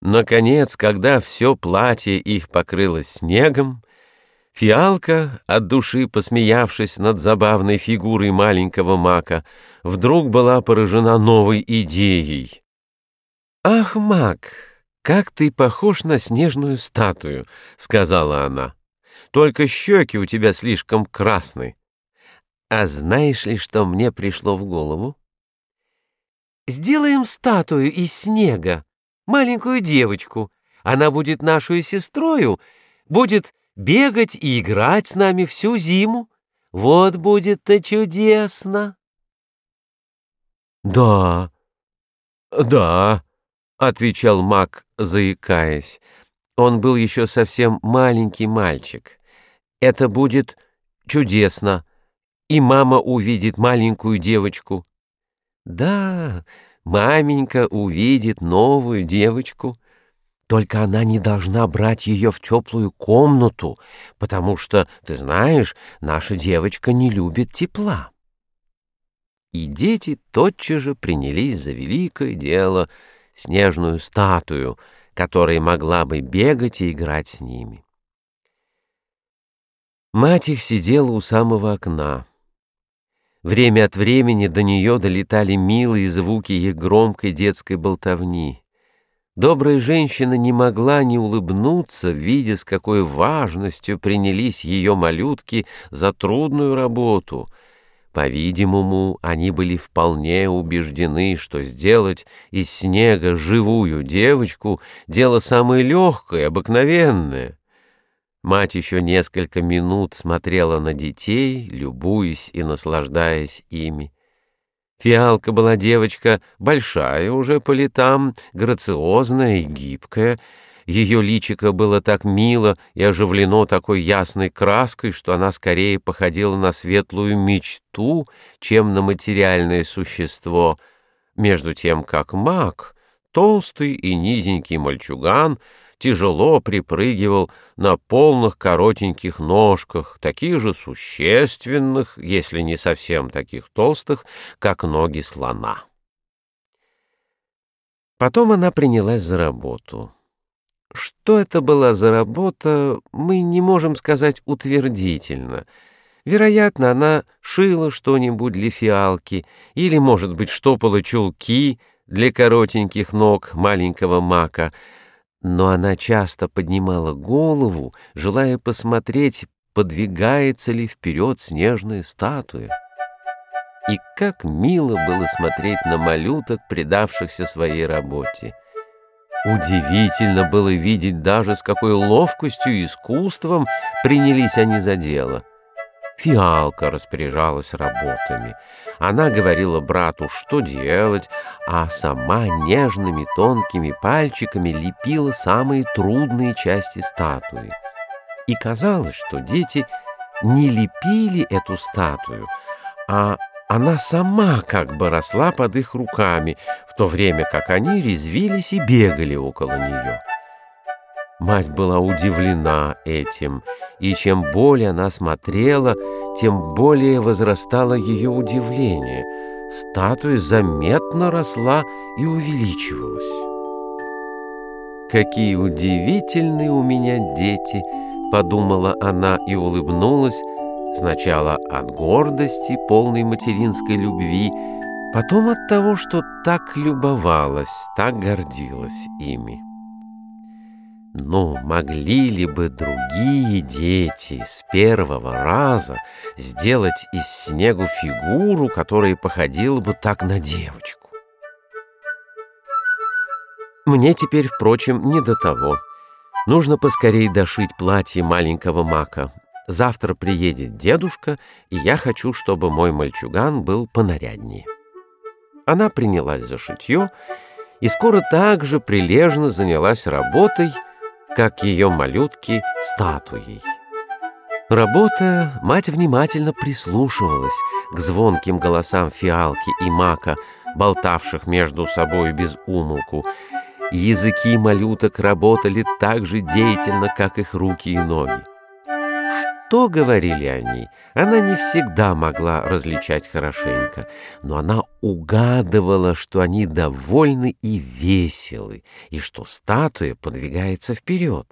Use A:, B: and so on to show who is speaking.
A: Наконец, когда все платье их покрылось снегом, Фиалка, от души посмеявшись над забавной фигурой маленького мака, вдруг была поражена новой идеей. «Ах, мак, как ты похож на снежную статую!» — сказала она. «Только щеки у тебя слишком красные. А знаешь ли, что мне пришло в голову?» «Сделаем статую из снега, маленькую девочку. Она будет нашу сестрою, будет бегать и играть с нами всю зиму. Вот будет-то чудесно.
B: Да, да, отвечал Мак, заикаясь. Он был еще совсем маленький мальчик. Это будет чудесно, и мама увидит маленькую девочку.
A: Да, маменька увидит новую девочку. Только она не должна брать ее в теплую комнату, потому что, ты знаешь, наша девочка не любит тепла. И дети тотчас же принялись за великое дело — снежную статую, которая могла бы бегать и играть с ними. Мать их сидела у самого окна. Время от времени до нее долетали милые звуки их громкой детской болтовни. Добрая женщина не могла не улыбнуться, видя, с какой важностью принялись ее малютки за трудную работу. По-видимому, они были вполне убеждены, что сделать из снега живую девочку — дело самое легкое, обыкновенное. Мать еще несколько минут смотрела на детей, любуясь и наслаждаясь ими. Фиалка была девочка большая уже по летам, грациозная и гибкая. Ее личико было так мило и оживлено такой ясной краской, что она скорее походила на светлую мечту, чем на материальное существо, между тем как маг, толстый и низенький мальчуган — тяжело припрыгивал на полных коротеньких ножках, таких же существенных, если не совсем таких толстых, как ноги слона. Потом она принялась за работу. Что это была за работа, мы не можем сказать утвердительно. Вероятно, она шила что-нибудь для фиалки или, может быть, штопала чулки для коротеньких ног маленького мака — но она часто поднимала голову, желая посмотреть, подвигается ли вперед снежная статуя. И как мило было смотреть на малюток, предавшихся своей работе. Удивительно было видеть даже, с какой ловкостью и искусством принялись они за дело. Фиалка распоряжалась работами. Она говорила брату, что делать, а сама нежными тонкими пальчиками лепила самые трудные части статуи. И казалось, что дети не лепили эту статую, а она сама как бы росла под их руками, в то время как они резвились и бегали около нее. Мать была удивлена этим, и чем более она смотрела, тем более возрастало ее удивление. Статуя заметно росла и увеличивалась. «Какие удивительные у меня дети!» — подумала она и улыбнулась, сначала от гордости, полной материнской любви, потом от того, что так любовалась, так гордилась ими. Но могли ли бы другие дети с первого раза сделать из снегу фигуру, которая походила бы так на девочку? Мне теперь, впрочем, не до того. Нужно поскорей дошить платье маленького мака. Завтра приедет дедушка, и я хочу, чтобы мой мальчуган был понаряднее. Она принялась за шитье и скоро также прилежно занялась работой, как ее малютки статуей. Работая, мать внимательно прислушивалась к звонким голосам фиалки и мака, болтавших между собой без умолку. Языки малюток работали так же деятельно, как их руки и ноги. Что говорили они, она не всегда могла различать хорошенько, но она угадывала, что они довольны и веселы, и что статуя подвигается вперед.